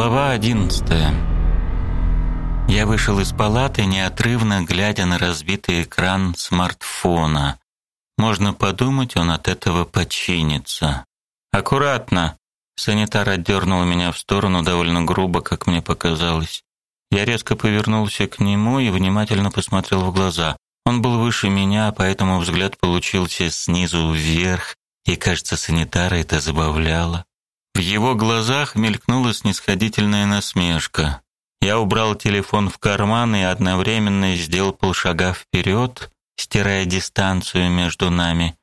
Глава одиннадцатая. Я вышел из палаты, неотрывно глядя на разбитый экран смартфона. Можно подумать, он от этого починится. Аккуратно. Санитар отдернул меня в сторону довольно грубо, как мне показалось. Я резко повернулся к нему и внимательно посмотрел в глаза. Он был выше меня, поэтому взгляд получился снизу вверх, и, кажется, санитара это забавляло. Его глазах мелькнула снисходительная насмешка. Я убрал телефон в карман и одновременно сделал полшага вперед, стирая дистанцию между нами.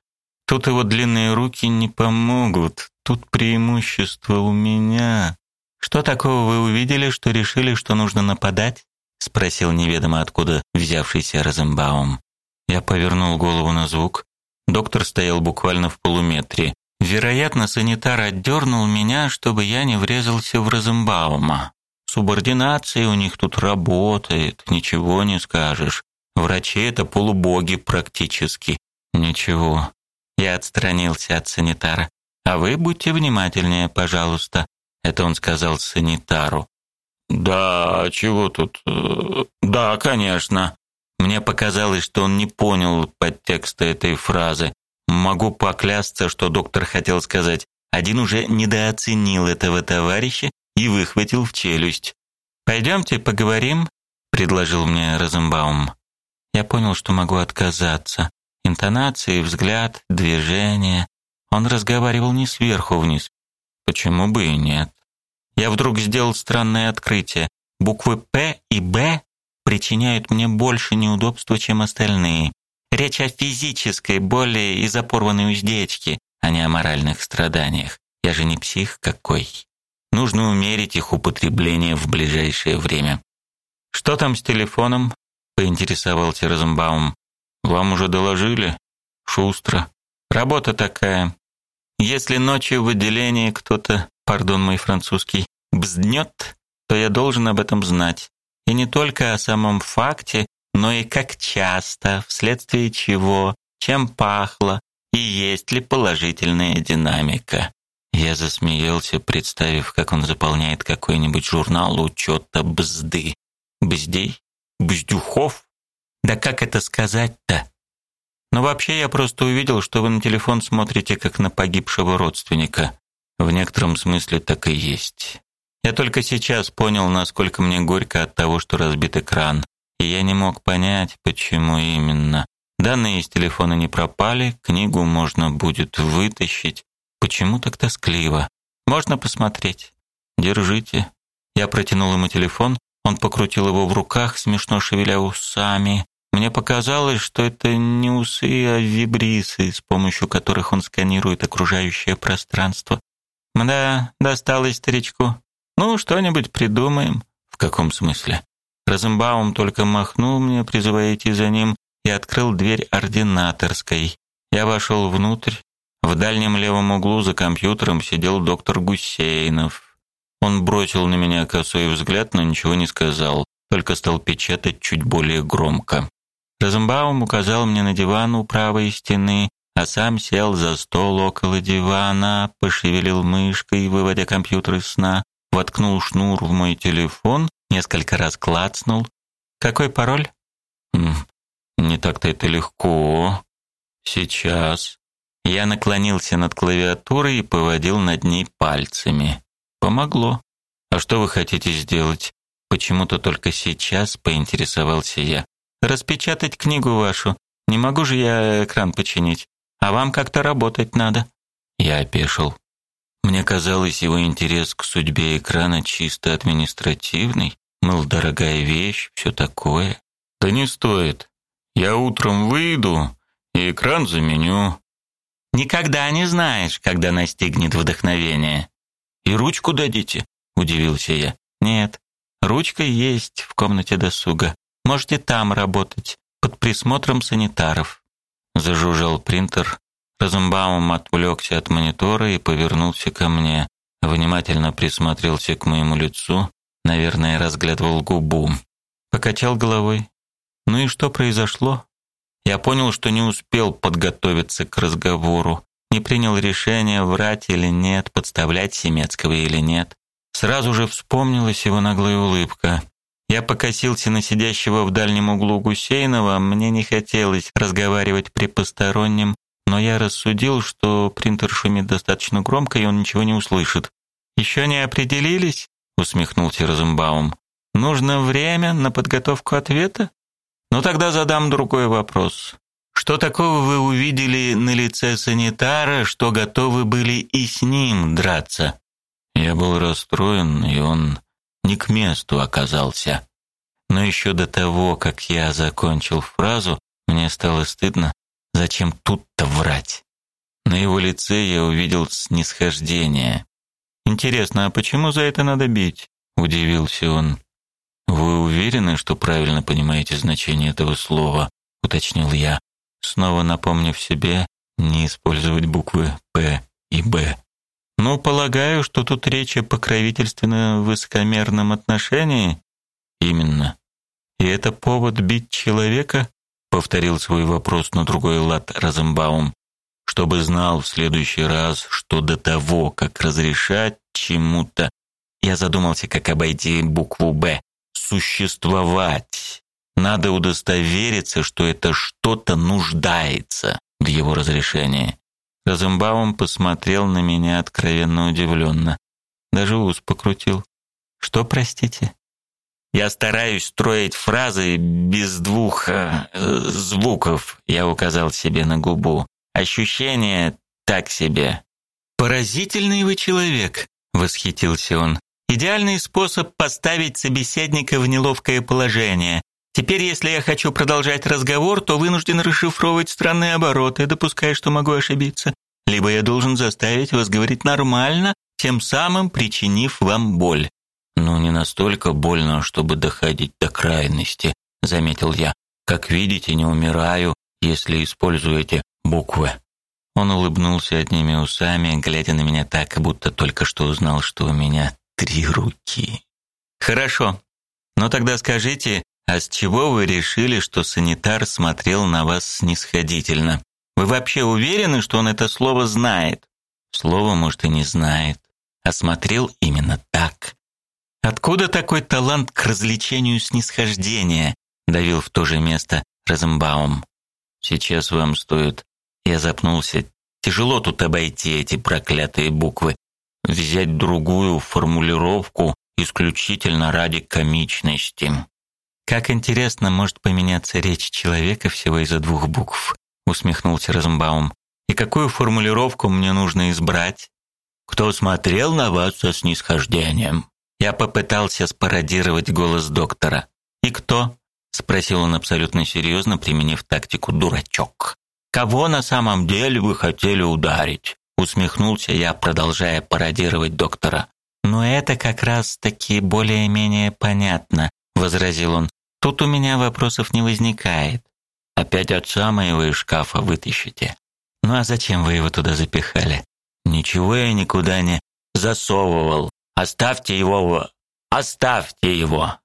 Тут его длинные руки не помогут. Тут преимущество у меня. Что такого вы увидели, что решили, что нужно нападать? спросил неведомо откуда взявшийся Розенбаум. Я повернул голову на звук. Доктор стоял буквально в полуметре. Вероятно, санитар отдернул меня, чтобы я не врезался в Розенбаума. Субординация у них тут работает, ничего не скажешь. Врачи это полубоги практически. Ничего. Я отстранился от санитара. А вы будьте внимательнее, пожалуйста. Это он сказал санитару. Да, чего тут? Да, конечно. Мне показалось, что он не понял подтекста этой фразы. Могу поклясться, что доктор хотел сказать, один уже недооценил этого товарища и выхватил в челюсть. «Пойдемте поговорим», — предложил мне Розенбаум. Я понял, что могу отказаться. Интонации, взгляд, движение. Он разговаривал не сверху вниз. Почему бы и нет? Я вдруг сделал странное открытие. Буквы «П» и «Б» причиняют мне больше неудобства, чем остальные. Речь о физической боли из-за порванной уздечки, а не о моральных страданиях. Я же не псих какой. Нужно умерить их употребление в ближайшее время. Что там с телефоном? поинтересовался Розенбаум. Вам уже доложили? Шустро. Работа такая. Если ночью в отделении кто-то, пардон мой французский, бзднет, то я должен об этом знать. И не только о самом факте, но и как часто, вследствие чего, чем пахло и есть ли положительная динамика. Я засмеялся, представив, как он заполняет какой-нибудь журнал учета бзды. Бздей? Бздюхов? Да как это сказать-то? Но вообще я просто увидел, что вы на телефон смотрите как на погибшего родственника. В некотором смысле так и есть. Я только сейчас понял, насколько мне горько от того, что разбит экран, и я не мог понять, почему именно. Данные из телефона не пропали, книгу можно будет вытащить. Почему так тоскливо? Можно посмотреть. Держите. Я протянул ему телефон, он покрутил его в руках, смешно шевеля усами. Мне показалось, что это не усы, а вибрисы, с помощью которых он сканирует окружающее пространство. Да, досталось старичку. Ну, что-нибудь придумаем. В каком смысле? Розенбаум только махнул мне, призывая идти за ним, и открыл дверь ординаторской. Я вошел внутрь. В дальнем левом углу за компьютером сидел доктор Гусейнов. Он бросил на меня косой взгляд, но ничего не сказал, только стал печатать чуть более громко. Розенбаум указал мне на диван у правой стены, а сам сел за стол около дивана, пошевелил мышкой, выводя компьютер из сна воткнул шнур в мой телефон, несколько раз клацнул. Какой пароль? Не так-то это легко. Сейчас. Я наклонился над клавиатурой и поводил над ней пальцами. Помогло. А что вы хотите сделать? Почему-то только сейчас поинтересовался я. Распечатать книгу вашу. Не могу же я экран починить. А вам как-то работать надо. Я опешил. Мне казалось, его интерес к судьбе экрана чисто административный, мол, дорогая вещь, все такое. Да не стоит. Я утром выйду и экран заменю. Никогда не знаешь, когда настигнет вдохновение. И ручку дадите? удивился я. Нет, ручка есть в комнате досуга. Можете там работать под присмотром санитаров. Зажужжал принтер, Розенбаум отвлекся от монитора и повернулся ко мне. Внимательно присмотрелся к моему лицу, наверное, разглядывал губу. Покачал головой. Ну и что произошло? Я понял, что не успел подготовиться к разговору, не принял решения, врать или нет, подставлять Семецкого или нет. Сразу же вспомнилась его наглая улыбка. Я покосился на сидящего в дальнем углу Гусейнова, мне не хотелось разговаривать при постороннем, но я рассудил, что принтер шумит достаточно громко, и он ничего не услышит. «Еще не определились?» — усмехнулся Розенбаум. «Нужно время на подготовку ответа? Ну тогда задам другой вопрос. Что такого вы увидели на лице санитара, что готовы были и с ним драться?» Я был расстроен, и он не к месту оказался. Но еще до того, как я закончил фразу, мне стало стыдно, зачем тут-то врать. На его лице я увидел снисхождение. Интересно, а почему за это надо бить? удивился он. Вы уверены, что правильно понимаете значение этого слова? уточнил я, снова напомнив себе не использовать буквы П и Б. Ну, полагаю, что тут речь о покровительственно-высокомерном отношении. Именно. И это повод бить человека? Повторил свой вопрос на другой лад Розенбаум, чтобы знал в следующий раз, что до того, как разрешать чему-то, я задумался, как обойти букву «Б». Существовать. Надо удостовериться, что это что-то нуждается в его разрешении. Розенбаум посмотрел на меня откровенно удивленно. Даже ус покрутил. Что, простите? Я стараюсь строить фразы без двух э, звуков, я указал себе на губу. Ощущение так себе. Поразительный вы человек, восхитился он. Идеальный способ поставить собеседника в неловкое положение. Теперь, если я хочу продолжать разговор, то вынужден расшифровывать странные обороты, допуская, что могу ошибиться. Либо я должен заставить вас говорить нормально, тем самым причинив вам боль. Ну, не настолько больно, чтобы доходить до крайности, заметил я. Как видите, не умираю, если используете буквы. Он улыбнулся одними усами, глядя на меня так, будто только что узнал, что у меня три руки. Хорошо. Но тогда скажите, а с чего вы решили, что санитар смотрел на вас снисходительно? Вы вообще уверены, что он это слово знает? Слово, может, и не знает, а смотрел именно так. Откуда такой талант к развлечению снисхождения? давил в то же место Розенбаум. Сейчас вам стоит. Я запнулся. Тяжело тут обойти эти проклятые буквы. Взять другую формулировку исключительно ради комичности. Как интересно может поменяться речь человека всего из-за двух букв, усмехнулся Розенбаум. И какую формулировку мне нужно избрать? Кто смотрел на вас со снисхождением? Я попытался спародировать голос доктора. И кто? спросил он абсолютно серьезно, применив тактику дурачок. Кого на самом деле вы хотели ударить? усмехнулся я, продолжая пародировать доктора. Но это как раз таки более-менее понятно, возразил он. Тут у меня вопросов не возникает. Опять отца моего из шкафа вытащите. Ну а зачем вы его туда запихали? Ничего я никуда не засовывал. Оставьте его. Оставьте его.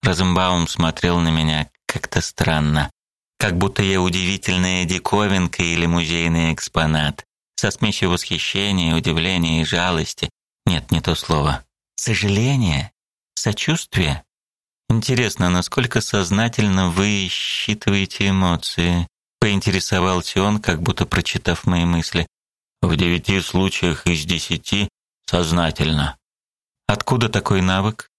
Розенбаум смотрел на меня как-то странно, как будто я удивительная диковинка или музейный экспонат, со смесью восхищения, удивления и жалости. Нет, не то слово. Сожаление, сочувствие. Интересно, насколько сознательно вы считываете эмоции? Поинтересовался он, как будто прочитав мои мысли. В девяти случаях из десяти сознательно. Откуда такой навык?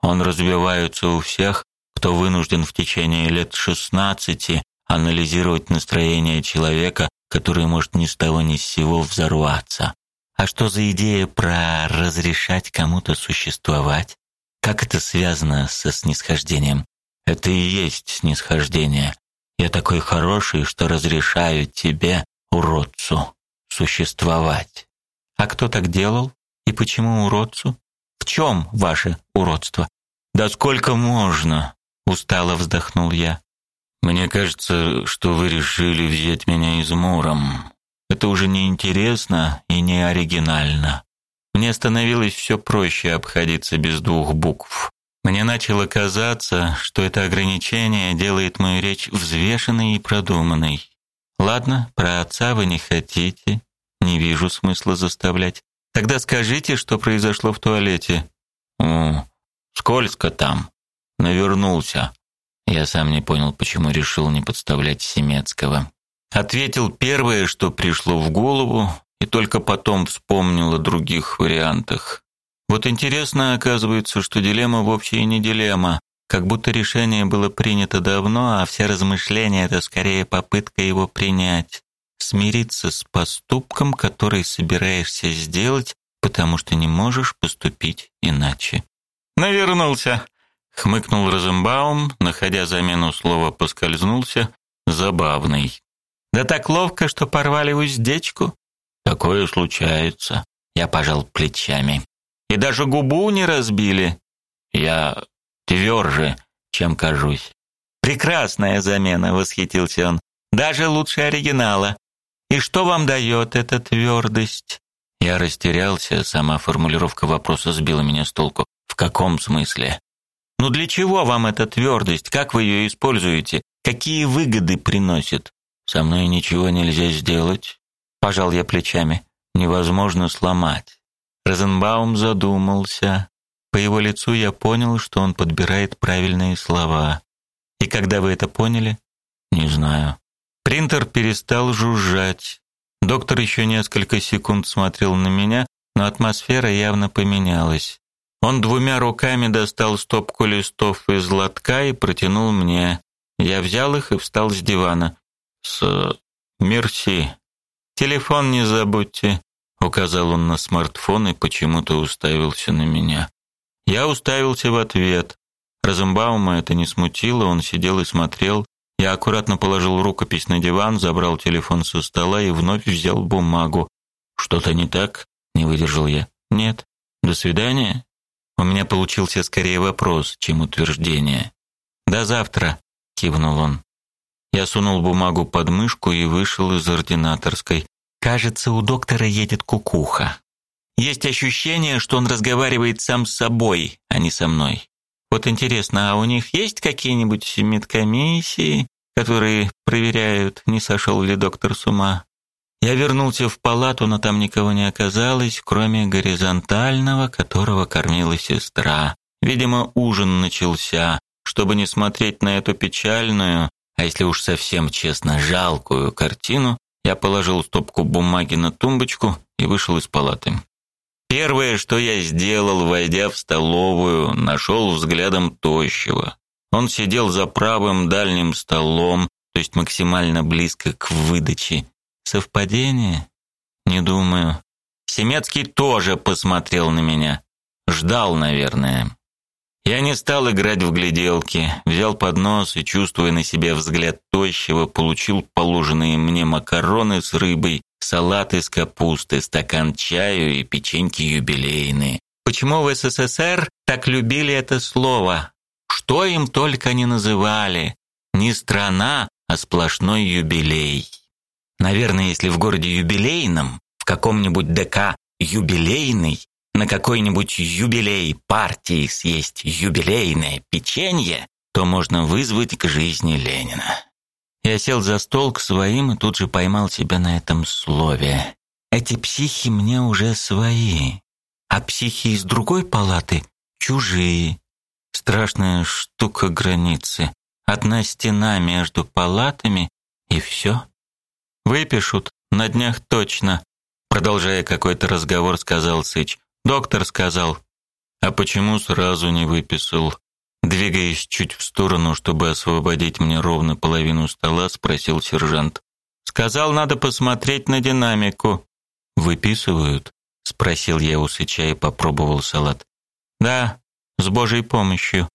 Он развивается у всех, кто вынужден в течение лет шестнадцати анализировать настроение человека, который может ни с того ни с сего взорваться. А что за идея про разрешать кому-то существовать? Как это связано со снисхождением? Это и есть снисхождение. Я такой хороший, что разрешаю тебе, уродцу, существовать. А кто так делал? И почему уродцу? В чем ваше уродство? Да сколько можно? Устало вздохнул я. Мне кажется, что вы решили взять меня измором. Это уже не интересно и не оригинально. Мне становилось все проще обходиться без двух букв. Мне начало казаться, что это ограничение делает мою речь взвешенной и продуманной. Ладно, про отца вы не хотите, не вижу смысла заставлять. Тогда скажите, что произошло в туалете. О, скользко там. Навернулся. Я сам не понял, почему решил не подставлять Семецкого. Ответил первое, что пришло в голову, и только потом вспомнил о других вариантах. Вот интересно, оказывается, что дилемма вовсе и не дилемма, как будто решение было принято давно, а все размышления это скорее попытка его принять, смириться с поступком, который собираешься сделать, потому что не можешь поступить иначе. Навернулся, хмыкнул Розенбаум, находя замену слова поскользнулся, забавный. Да так ловко, что порвали уздечку. Такое случается. Я пожал плечами. И даже губу не разбили. Я тверже, чем кажусь. Прекрасная замена, восхитился он. Даже лучше оригинала. И что вам дает эта твердость? Я растерялся, сама формулировка вопроса сбила меня с толку. В каком смысле? Ну для чего вам эта твердость? Как вы ее используете? Какие выгоды приносит? Со мной ничего нельзя сделать, пожал я плечами. Невозможно сломать. Розенбаум задумался. По его лицу я понял, что он подбирает правильные слова. И когда вы это поняли? Не знаю. Принтер перестал жужжать. Доктор еще несколько секунд смотрел на меня, но атмосфера явно поменялась. Он двумя руками достал стопку листов из лотка и протянул мне. Я взял их и встал с дивана. С мерси. Телефон не забудьте, указал он на смартфон и почему-то уставился на меня. Я уставился в ответ. Розенбаума это не смутило, он сидел и смотрел. Я аккуратно положил рукопись на диван, забрал телефон со стола и вновь взял бумагу. Что-то не так? Не выдержал я. Нет. До свидания. У меня получился скорее вопрос, чем утверждение. До завтра, кивнул он. Я сунул бумагу под мышку и вышел из ординаторской. Кажется, у доктора едет кукуха. Есть ощущение, что он разговаривает сам с собой, а не со мной. Вот интересно, а у них есть какие-нибудь медкомиссии, которые проверяют, не сошел ли доктор с ума? Я вернулся в палату, но там никого не оказалось, кроме горизонтального, которого кормила сестра. Видимо, ужин начался. Чтобы не смотреть на эту печальную, а если уж совсем честно, жалкую картину, я положил стопку бумаги на тумбочку и вышел из палаты. Первое, что я сделал, войдя в столовую, нашел взглядом тощего. Он сидел за правым дальним столом, то есть максимально близко к выдаче. Совпадение? Не думаю. Семецкий тоже посмотрел на меня. Ждал, наверное. Я не стал играть в гляделки, взял поднос и, чувствуя на себе взгляд тощего, получил положенные мне макароны с рыбой салат из капусты, стакан чаю и печеньки юбилейные. Почему в СССР так любили это слово? Что им только не называли. Не страна, а сплошной юбилей. Наверное, если в городе юбилейном, в каком-нибудь ДК юбилейный, на какой-нибудь юбилей партии съесть юбилейное печенье, то можно вызвать к жизни Ленина. Я сел за стол к своим и тут же поймал себя на этом слове. Эти психи мне уже свои, а психи из другой палаты чужие. Страшная штука границы. Одна стена между палатами и все. Выпишут на днях точно, продолжая какой-то разговор, сказал Сыч. Доктор сказал. А почему сразу не выписал? Двигаясь чуть в сторону, чтобы освободить мне ровно половину стола, спросил сержант. Сказал, надо посмотреть на динамику. Выписывают? спросил я у Сыча и попробовал салат. Да, с Божьей помощью.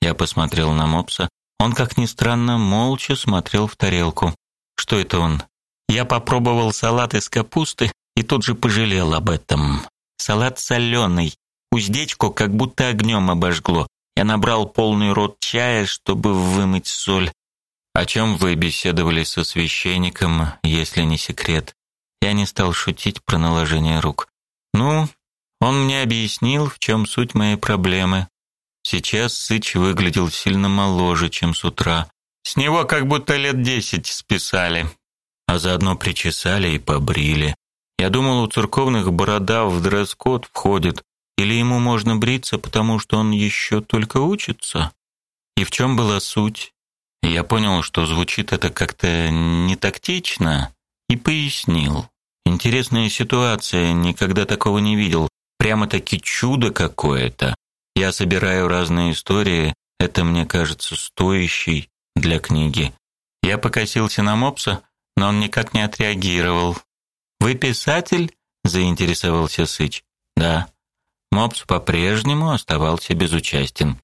Я посмотрел на мопса. Он, как ни странно, молча смотрел в тарелку. Что это он? Я попробовал салат из капусты и тут же пожалел об этом. Салат соленый. Уздечку как будто огнем обожгло. Я набрал полный рот чая, чтобы вымыть соль. О чем вы беседовали со священником, если не секрет? Я не стал шутить про наложение рук. Ну, он мне объяснил, в чем суть моей проблемы. Сейчас Сыч выглядел сильно моложе, чем с утра. С него как будто лет десять списали, а заодно причесали и побрили. Я думал, у церковных борода в дресс-код входит, Или ему можно бриться, потому что он еще только учится? И в чем была суть? Я понял, что звучит это как-то не тактично, и пояснил. Интересная ситуация, никогда такого не видел. Прямо-таки чудо какое-то. Я собираю разные истории, это мне кажется стоящей для книги. Я покосился на мопса, но он никак не отреагировал. «Вы писатель?» – заинтересовался Сыч. «Да». Мопс по-прежнему оставался безучастен.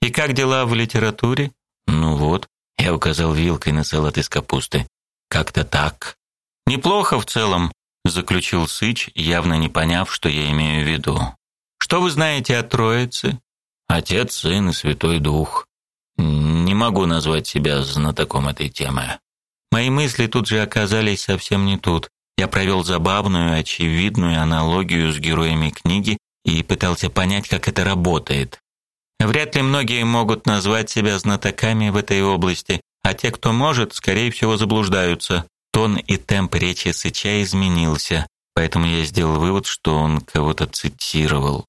«И как дела в литературе?» «Ну вот», – я указал вилкой на салат из капусты. «Как-то так». «Неплохо в целом», – заключил Сыч, явно не поняв, что я имею в виду. «Что вы знаете о Троице?» «Отец, Сын и Святой Дух». Не могу назвать себя знатоком этой темы. Мои мысли тут же оказались совсем не тут. Я провел забавную, очевидную аналогию с героями книги и пытался понять, как это работает. Вряд ли многие могут назвать себя знатоками в этой области, а те, кто может, скорее всего, заблуждаются. Тон и темп речи Сыча изменился, поэтому я сделал вывод, что он кого-то цитировал.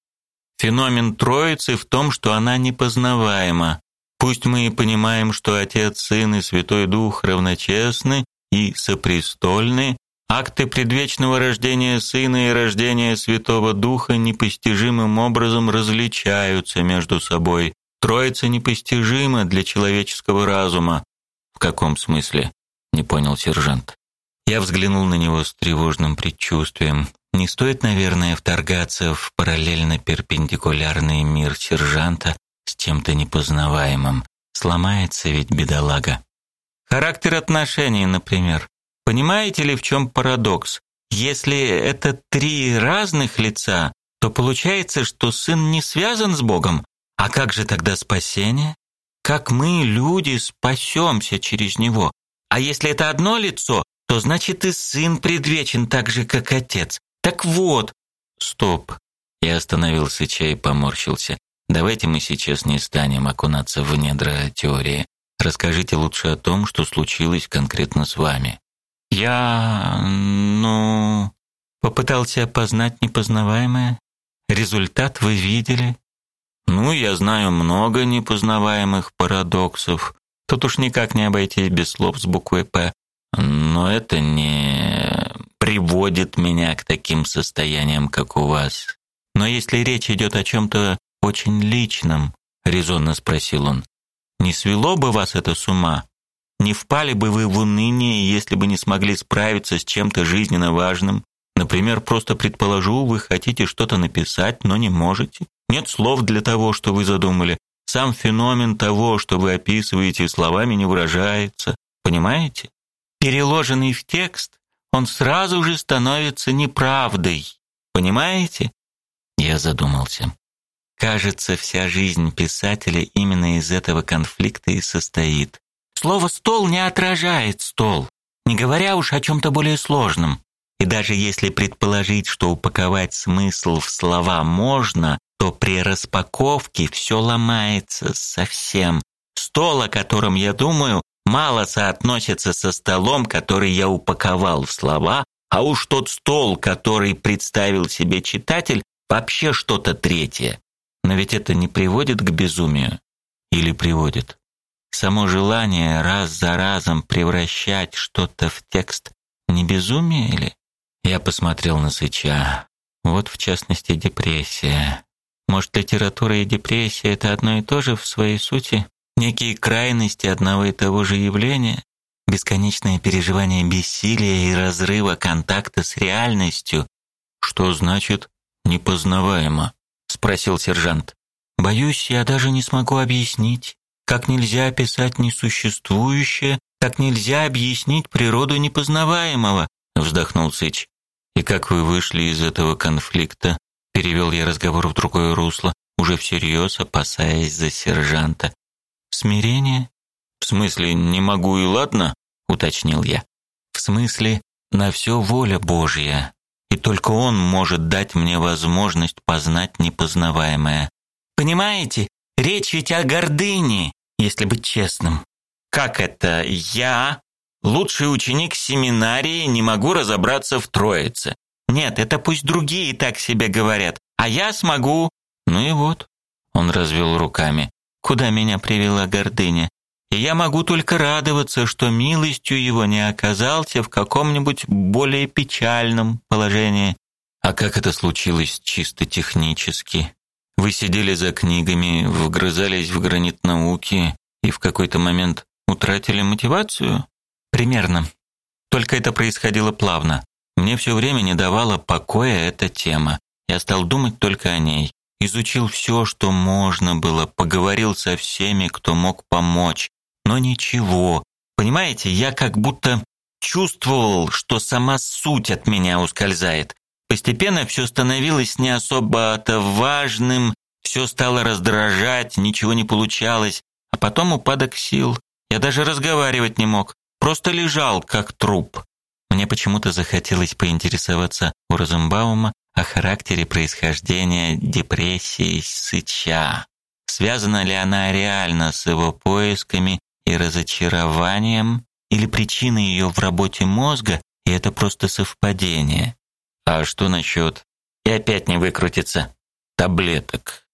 Феномен Троицы в том, что она непознаваема. Пусть мы и понимаем, что Отец, Сын и Святой Дух равночестны и сопрестольны, акты предвечного рождения Сына и рождения Святого Духа непостижимым образом различаются между собой. Троица непостижима для человеческого разума. В каком смысле? Не понял сержант. Я взглянул на него с тревожным предчувствием. Не стоит, наверное, вторгаться в параллельно перпендикулярный мир сержанта с чем-то непознаваемым. Сломается ведь бедолага. Характер отношений, например. Понимаете ли, в чем парадокс? Если это три разных лица, то получается, что сын не связан с Богом. А как же тогда спасение? Как мы, люди, спасемся через него? А если это одно лицо, то значит и сын предвечен так же, как отец. Так вот, стоп. Я остановился, чай поморщился. Давайте мы сейчас не станем окунаться в недра теории. Расскажите лучше о том, что случилось конкретно с вами. Я, ну, попытался опознать непознаваемое. Результат вы видели? Ну, я знаю много непознаваемых парадоксов. Тут уж никак не обойтись без слов с буквой «П». Но это не приводит меня к таким состояниям, как у вас. Но если речь идет о чем-то очень личном, резонно спросил он, не свело бы вас это с ума? Не впали бы вы в уныние, если бы не смогли справиться с чем-то жизненно важным? Например, просто предположу, вы хотите что-то написать, но не можете. Нет слов для того, что вы задумали. Сам феномен того, что вы описываете, словами не выражается. Понимаете? переложенный в текст, он сразу же становится неправдой. Понимаете? Я задумался. Кажется, вся жизнь писателя именно из этого конфликта и состоит. Слово «стол» не отражает стол, не говоря уж о чем-то более сложном. И даже если предположить, что упаковать смысл в слова можно, то при распаковке все ломается совсем. Стол, о котором я думаю, мало соотносится со столом, который я упаковал в слова, а уж тот стол, который представил себе читатель, вообще что-то третье. Но ведь это не приводит к безумию или приводит? Само желание раз за разом превращать что-то в текст не безумие или? Я посмотрел на Сыча. Вот в частности депрессия. Может, литература и депрессия это одно и то же в своей сути? некие крайности одного и того же явления, бесконечное переживание бессилия и разрыва контакта с реальностью. Что значит непознаваемо? спросил сержант. Боюсь, я даже не смогу объяснить. Как нельзя описать несуществующее, так нельзя объяснить природу непознаваемого, вздохнул Сыч. И как вы вышли из этого конфликта? Перевел я разговор в другое русло, уже всерьез опасаясь за сержанта. Смирение? В смысле, не могу и ладно, уточнил я. В смысле, на все воля Божья, и только он может дать мне возможность познать непознаваемое. Понимаете? Речь ведь о гордыне, если быть честным. Как это я, лучший ученик семинарии, не могу разобраться в Троице? Нет, это пусть другие так себе говорят. А я смогу. Ну и вот. Он развел руками. Куда меня привела гордыня? И я могу только радоваться, что милостью его не оказался в каком-нибудь более печальном положении. А как это случилось чисто технически? Вы сидели за книгами, вгрызались в гранит науки и в какой-то момент утратили мотивацию? Примерно. Только это происходило плавно. Мне все время не давала покоя эта тема. Я стал думать только о ней. Изучил все, что можно было, поговорил со всеми, кто мог помочь. Но ничего. Понимаете, я как будто чувствовал, что сама суть от меня ускользает. Постепенно все становилось не особо-то важным, все стало раздражать, ничего не получалось, а потом упадок сил. Я даже разговаривать не мог, просто лежал как труп. Мне почему-то захотелось поинтересоваться у Розенбаума о характере происхождения депрессии Сыча. Связана ли она реально с его поисками и разочарованием, или причина ее в работе мозга, и это просто совпадение? А что насчет... И опять не выкрутится. Таблеток.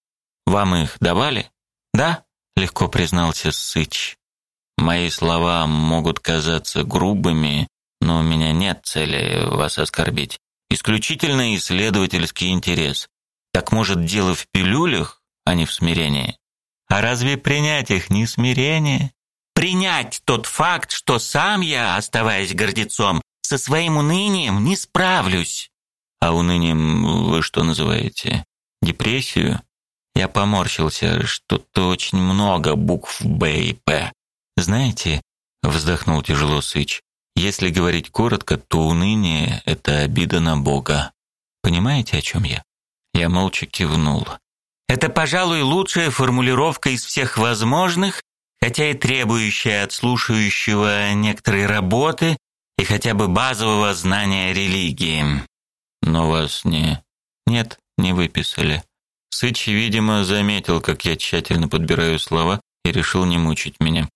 Вам их давали? Да? Легко признался Сыч. Мои слова могут казаться грубыми, но у меня нет цели вас оскорбить. Исключительно исследовательский интерес. Так может дело в пилюлях, а не в смирении? А разве принять их не смирение? Принять тот факт, что сам я, оставаясь гордецом, со своим унынием не справлюсь. А унынием вы что называете? Депрессию? Я поморщился, что-то очень много букв Б и П. Знаете, вздохнул тяжело Сыч. Если говорить коротко, то уныние это обида на Бога. Понимаете, о чем я? Я молча кивнул. Это, пожалуй, лучшая формулировка из всех возможных, хотя и требующая от слушающего некоторой работы и хотя бы базового знания религии. Но вас не... Нет, не выписали. Сыч, видимо, заметил, как я тщательно подбираю слова и решил не мучить меня.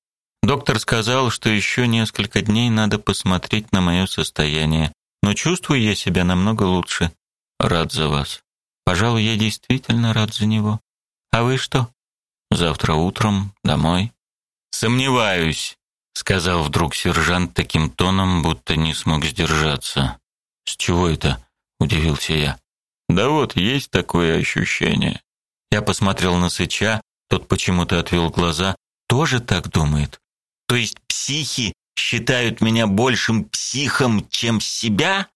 Доктор сказал, что еще несколько дней надо посмотреть на мое состояние, но чувствую я себя намного лучше. Рад за вас. Пожалуй, я действительно рад за него. А вы что? Завтра утром домой. Сомневаюсь, сказал вдруг сержант таким тоном, будто не смог сдержаться. С чего это? удивился я. Да вот, есть такое ощущение. Я посмотрел на Сыча, тот почему-то отвел глаза. Тоже так думает? То есть психи считают меня большим психом, чем себя?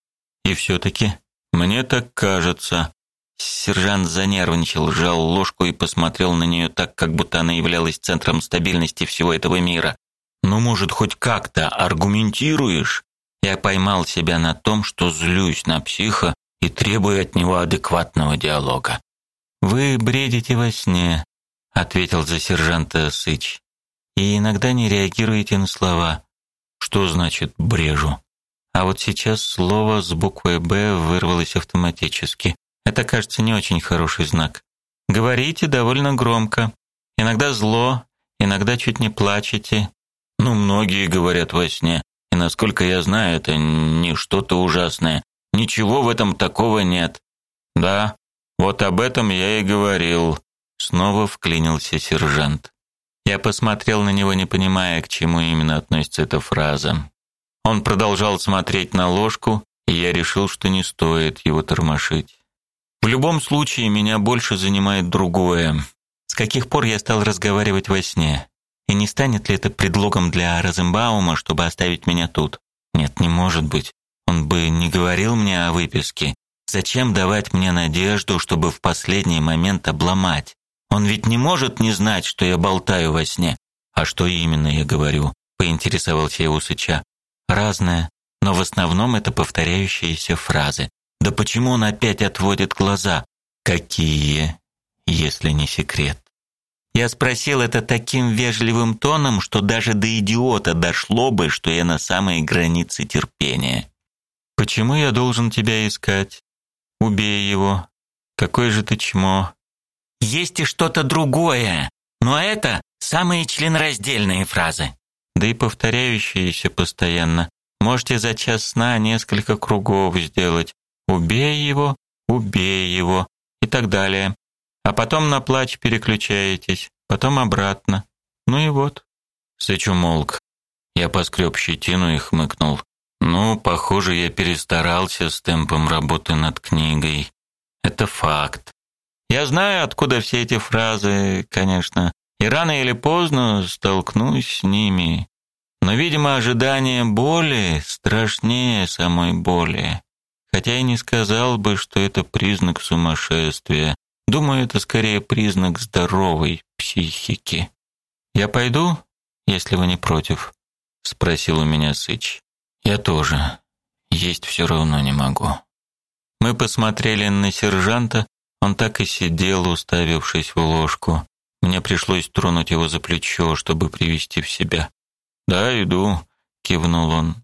И все таки мне так кажется. Сержант занервничал, сжал ложку и посмотрел на нее так, как будто она являлась центром стабильности всего этого мира. Ну, может, хоть как-то аргументируешь? Я поймал себя на том, что злюсь на психа и требую от него адекватного диалога. Вы бредите во сне, ответил за сержанта Сыч. И иногда не реагируете на слова. Что значит брежу? А вот сейчас слово с буквой Б вырвалось автоматически. Это, кажется, не очень хороший знак. Говорите довольно громко. Иногда зло, иногда чуть не плачете. Ну, многие говорят во сне. И насколько я знаю, это не что-то ужасное. Ничего в этом такого нет. Да, вот об этом я и говорил. Снова вклинился сержант. Я посмотрел на него, не понимая, к чему именно относится эта фраза. Он продолжал смотреть на ложку, и я решил, что не стоит его тормошить. В любом случае меня больше занимает другое. С каких пор я стал разговаривать во сне? И не станет ли это предлогом для Розенбаума, чтобы оставить меня тут? Нет, не может быть. Он бы не говорил мне о выписке. Зачем давать мне надежду, чтобы в последний момент обломать? Он ведь не может не знать, что я болтаю во сне. А что именно я говорю? Поинтересовался я у Сыча. Разное, но в основном это повторяющиеся фразы. Да почему он опять отводит глаза? Какие, если не секрет? Я спросил это таким вежливым тоном, что даже до идиота дошло бы, что я на самой границе терпения. Почему я должен тебя искать? Убей его. Какой же ты чмо. Есть и что-то другое, но это самые членораздельные фразы. Да и повторяющиеся постоянно. Можете за час сна несколько кругов сделать. Убей его, убей его. И так далее. А потом на плач переключаетесь, потом обратно. Ну и вот. Сыч умолк. Я поскреб щетину и хмыкнул. Ну, похоже, я перестарался с темпом работы над книгой. Это факт. Я знаю, откуда все эти фразы, конечно, и рано или поздно столкнусь с ними. Но, видимо, ожидание боли страшнее самой боли. Хотя я не сказал бы, что это признак сумасшествия. Думаю, это скорее признак здоровой психики. Я пойду, если вы не против, спросил у меня Сыч. Я тоже. Есть все равно не могу. Мы посмотрели на сержанта, он так и сидел, уставившись в ложку. Мне пришлось тронуть его за плечо, чтобы привести в себя. "Да, иду", кивнул он.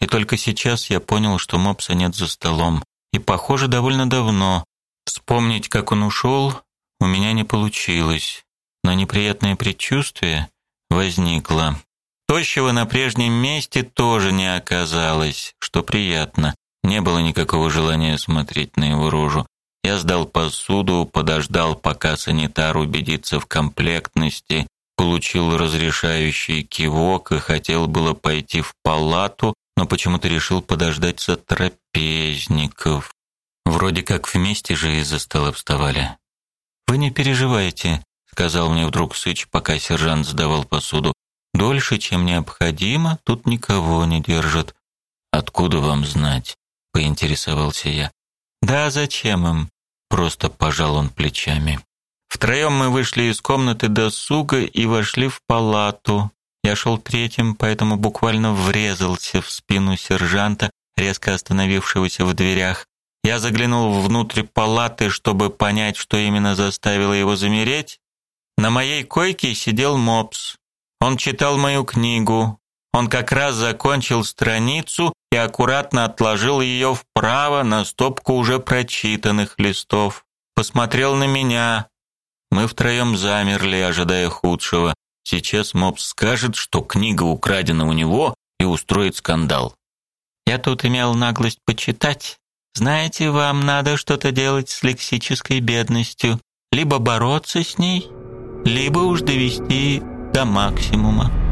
И только сейчас я понял, что мопса нет за столом, и похоже, довольно давно. Вспомнить, как он ушел, у меня не получилось, но неприятное предчувствие возникло. Тощего на прежнем месте тоже не оказалось, что приятно. Не было никакого желания смотреть на его рожу. Я сдал посуду, подождал, пока санитар убедится в комплектности, получил разрешающий кивок и хотел было пойти в палату, но почему-то решил подождать за трапезников. Вроде как вместе же из-за стола вставали. Вы не переживайте, сказал мне вдруг Сыч, пока сержант сдавал посуду. Дольше, чем необходимо, тут никого не держат. Откуда вам знать? поинтересовался я. Да зачем им? Просто пожал он плечами. Втроем мы вышли из комнаты досуга и вошли в палату. Я шел третьим, поэтому буквально врезался в спину сержанта, резко остановившегося в дверях. Я заглянул внутрь палаты, чтобы понять, что именно заставило его замереть. На моей койке сидел мопс. Он читал мою книгу. Он как раз закончил страницу и аккуратно отложил ее вправо на стопку уже прочитанных листов. Посмотрел на меня. Мы втроем замерли, ожидая худшего. Сейчас Мопс скажет, что книга украдена у него и устроит скандал. Я тут имел наглость почитать. Знаете, вам надо что-то делать с лексической бедностью, либо бороться с ней, либо уж довести до максимума.